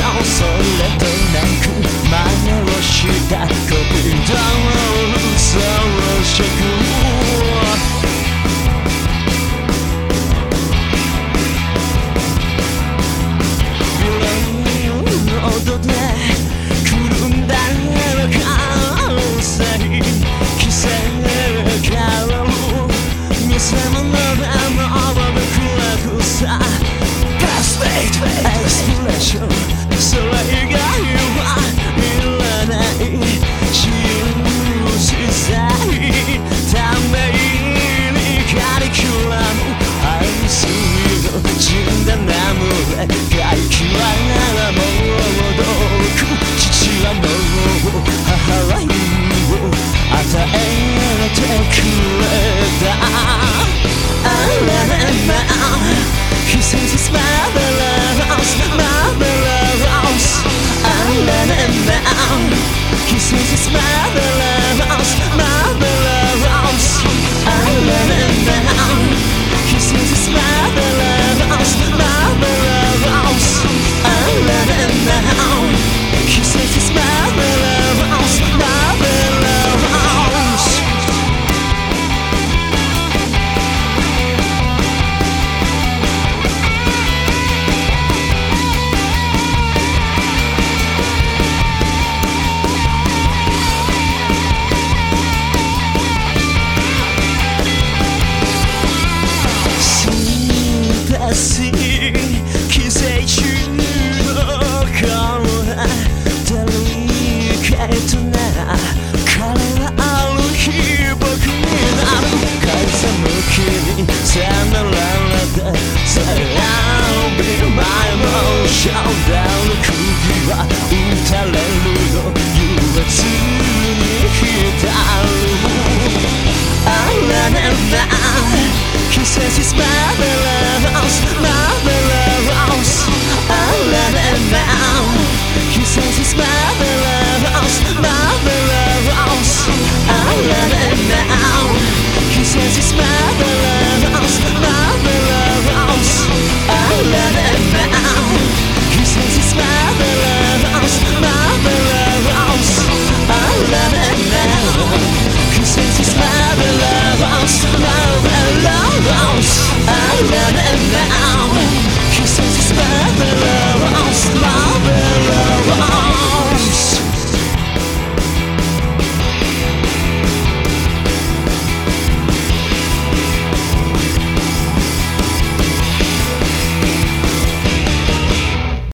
恐れとなく真似をしたコピーダウンを恐ろしくに責められて So I'll be my emotion